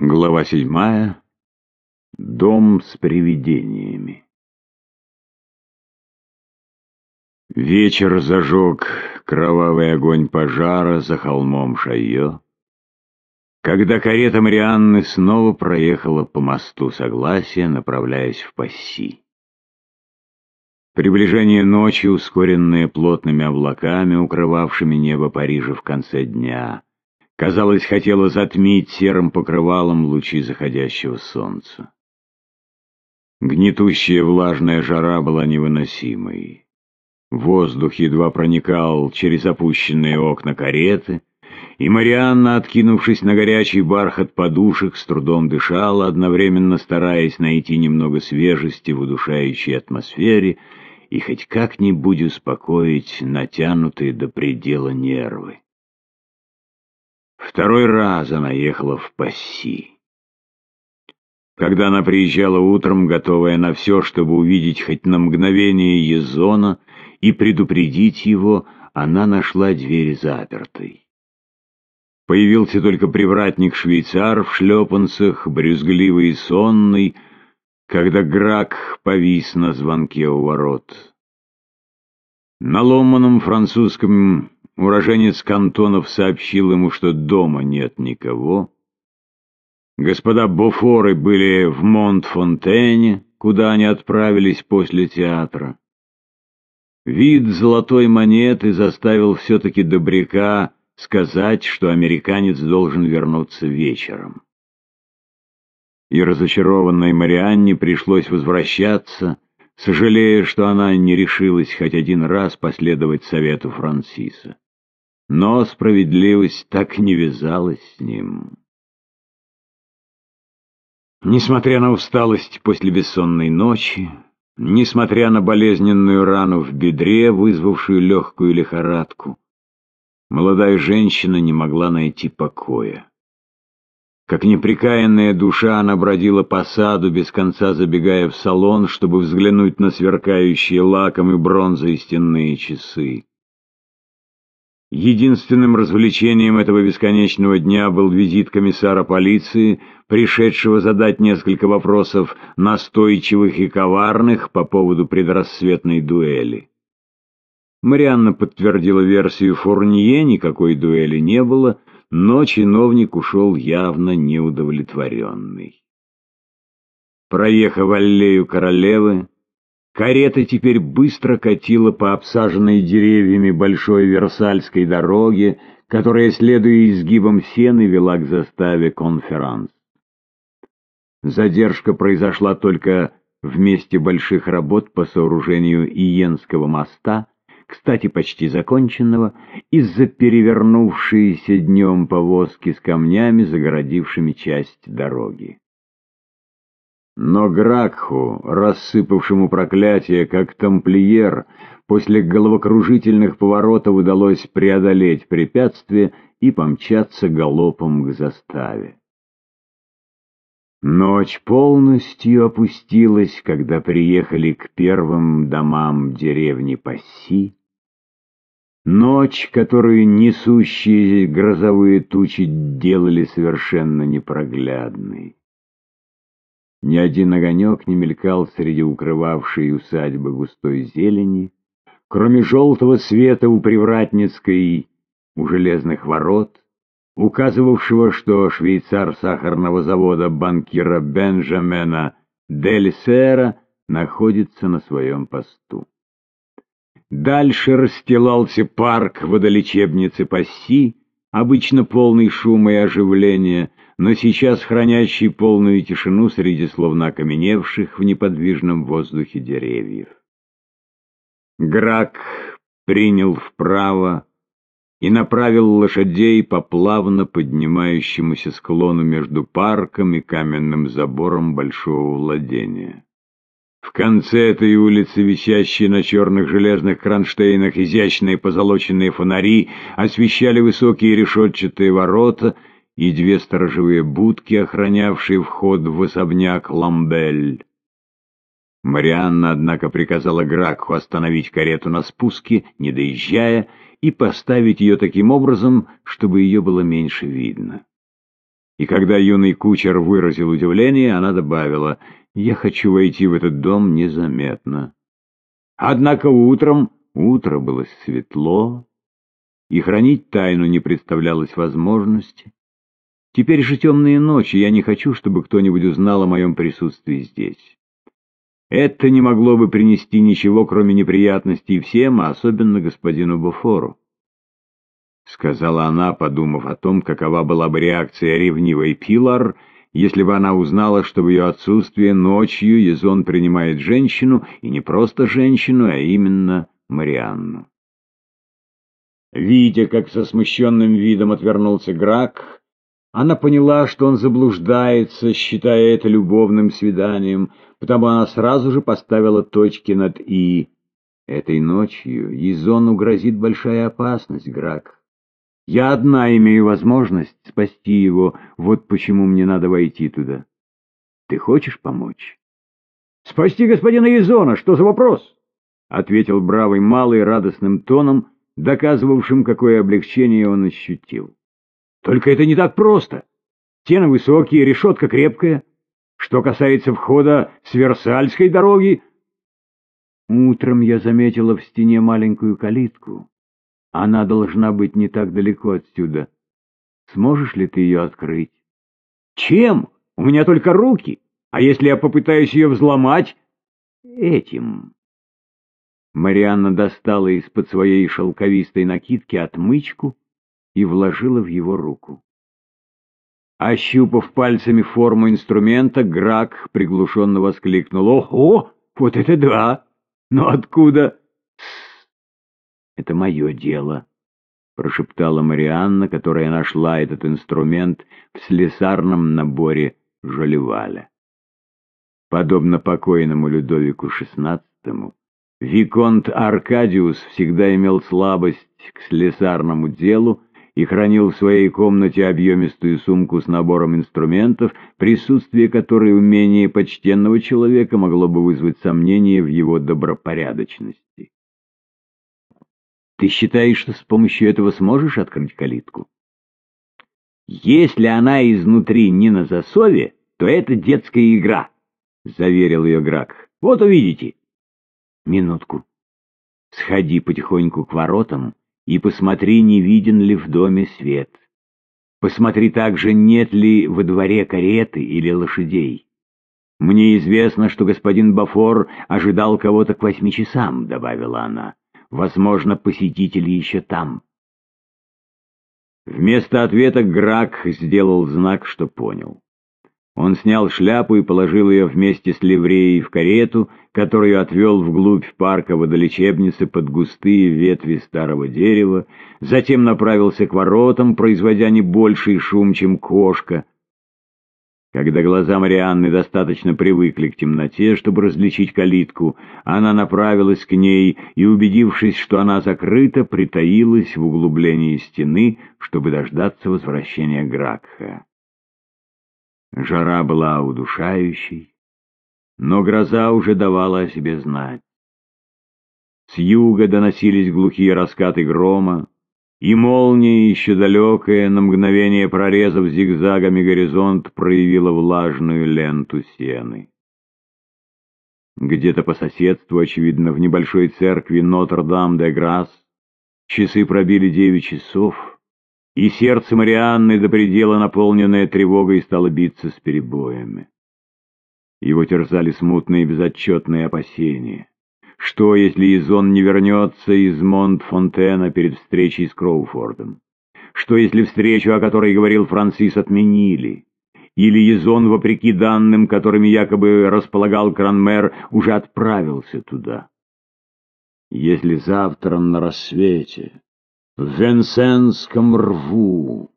Глава седьмая. Дом с привидениями. Вечер зажег кровавый огонь пожара за холмом Шайо, когда карета Марианны снова проехала по мосту Согласия, направляясь в Пасси. Приближение ночи, ускоренное плотными облаками, укрывавшими небо Парижа в конце дня — казалось, хотела затмить серым покрывалом лучи заходящего солнца. Гнетущая влажная жара была невыносимой. Воздух едва проникал через опущенные окна кареты, и Марианна, откинувшись на горячий бархат подушек, с трудом дышала, одновременно стараясь найти немного свежести в удушающей атмосфере и хоть как-нибудь успокоить натянутые до предела нервы. Второй раз она ехала в Пасси. Когда она приезжала утром, готовая на все, чтобы увидеть хоть на мгновение Езона и предупредить его, она нашла дверь запертой. Появился только привратник-швейцар в шлепанцах, брюзгливый и сонный, когда Грак повис на звонке у ворот. На ломаном французском Уроженец кантонов сообщил ему, что дома нет никого. Господа Бофоры были в Монтфонтене, куда они отправились после театра. Вид золотой монеты заставил все-таки Добряка сказать, что американец должен вернуться вечером. И разочарованной Марианне пришлось возвращаться, сожалея, что она не решилась хоть один раз последовать совету Франсиса но справедливость так не вязалась с ним. Несмотря на усталость после бессонной ночи, несмотря на болезненную рану в бедре, вызвавшую легкую лихорадку, молодая женщина не могла найти покоя. Как неприкаянная душа она бродила по саду, без конца забегая в салон, чтобы взглянуть на сверкающие лаком и бронзой стенные часы. Единственным развлечением этого бесконечного дня был визит комиссара полиции, пришедшего задать несколько вопросов настойчивых и коварных по поводу предрассветной дуэли. Марианна подтвердила версию Фурнье, никакой дуэли не было, но чиновник ушел явно неудовлетворенный. Проехав аллею королевы, Карета теперь быстро катила по обсаженной деревьями большой Версальской дороге, которая, следуя изгибам сены, вела к заставе конферанс. Задержка произошла только в месте больших работ по сооружению Иенского моста, кстати, почти законченного, из-за перевернувшейся днем повозки с камнями, загородившими часть дороги. Но Гракху, рассыпавшему проклятие, как тамплиер, после головокружительных поворотов удалось преодолеть препятствие и помчаться галопом к заставе. Ночь полностью опустилась, когда приехали к первым домам деревни Пасси. Ночь, которую несущие грозовые тучи делали совершенно непроглядной. Ни один огонек не мелькал среди укрывавшей усадьбы густой зелени, кроме желтого света у Привратницкой, у железных ворот, указывавшего, что швейцар сахарного завода банкира Бенджамена Дель Сера находится на своем посту. Дальше расстилался парк водолечебницы Пасси, обычно полный шума и оживления, но сейчас хранящий полную тишину среди словно окаменевших в неподвижном воздухе деревьев. Грак принял вправо и направил лошадей по плавно поднимающемуся склону между парком и каменным забором большого владения. В конце этой улицы, висящие на черных железных кронштейнах изящные позолоченные фонари, освещали высокие решетчатые ворота — и две сторожевые будки, охранявшие вход в особняк Ламбель. Марианна, однако, приказала Гракху остановить карету на спуске, не доезжая, и поставить ее таким образом, чтобы ее было меньше видно. И когда юный кучер выразил удивление, она добавила, «Я хочу войти в этот дом незаметно». Однако утром, утро было светло, и хранить тайну не представлялось возможности. Теперь же темные ночи, я не хочу, чтобы кто-нибудь узнал о моем присутствии здесь. Это не могло бы принести ничего, кроме неприятностей всем, а особенно господину Буфору. — сказала она, подумав о том, какова была бы реакция ревнивой Пилар, если бы она узнала, что в ее отсутствие ночью Езон принимает женщину, и не просто женщину, а именно Марианну. Видя, как со смущенным видом отвернулся Грак, она поняла, что он заблуждается, считая это любовным свиданием, потому она сразу же поставила точки над «и». Этой ночью Езону грозит большая опасность, Грак. Я одна имею возможность спасти его, вот почему мне надо войти туда. Ты хочешь помочь? — Спасти господина Езона, что за вопрос? — ответил бравый малый радостным тоном, доказывавшим, какое облегчение он ощутил. — Только это не так просто. Стены высокие, решетка крепкая. Что касается входа с Версальской дороги... Утром я заметила в стене маленькую калитку. Она должна быть не так далеко отсюда. Сможешь ли ты ее открыть? Чем? У меня только руки. А если я попытаюсь ее взломать? Этим. Марианна достала из-под своей шелковистой накидки отмычку и вложила в его руку. Ощупав пальцами форму инструмента, Грак приглушенно воскликнул. «Ого! Вот это да! Но откуда?» «Это мое дело», — прошептала Марианна, которая нашла этот инструмент в слесарном наборе Жолеваля. Подобно покойному Людовику XVI, Виконт Аркадиус всегда имел слабость к слесарному делу и хранил в своей комнате объемистую сумку с набором инструментов, присутствие которой у менее почтенного человека могло бы вызвать сомнение в его добропорядочности. Ты считаешь, что с помощью этого сможешь открыть калитку? Если она изнутри не на засове, то это детская игра, — заверил ее Грак. Вот увидите. Минутку. Сходи потихоньку к воротам и посмотри, не виден ли в доме свет. Посмотри также, нет ли во дворе кареты или лошадей. Мне известно, что господин Бафор ожидал кого-то к восьми часам, — добавила она. Возможно, посетители еще там. Вместо ответа Грак сделал знак, что понял. Он снял шляпу и положил ее вместе с ливреей в карету, которую отвел вглубь парка водолечебницы под густые ветви старого дерева, затем направился к воротам, производя не больший шум, чем кошка — когда глаза Марианны достаточно привыкли к темноте, чтобы различить калитку, она направилась к ней и, убедившись, что она закрыта, притаилась в углублении стены, чтобы дождаться возвращения Гракха. Жара была удушающей, но гроза уже давала о себе знать. С юга доносились глухие раскаты грома, и молния, еще далекая, на мгновение прорезав зигзагами горизонт, проявила влажную ленту сены. Где-то по соседству, очевидно, в небольшой церкви Нотр-Дам-де-Грасс, часы пробили девять часов, и сердце Марианны до предела, наполненное тревогой, стало биться с перебоями. Его терзали смутные безотчетные опасения. Что, если Изон не вернется из Монт-Фонтена перед встречей с Кроуфордом? Что, если встречу, о которой говорил Франсис, отменили? Или Изон, вопреки данным, которыми якобы располагал Кранмер, уже отправился туда? Если завтра на рассвете в Венсенском рву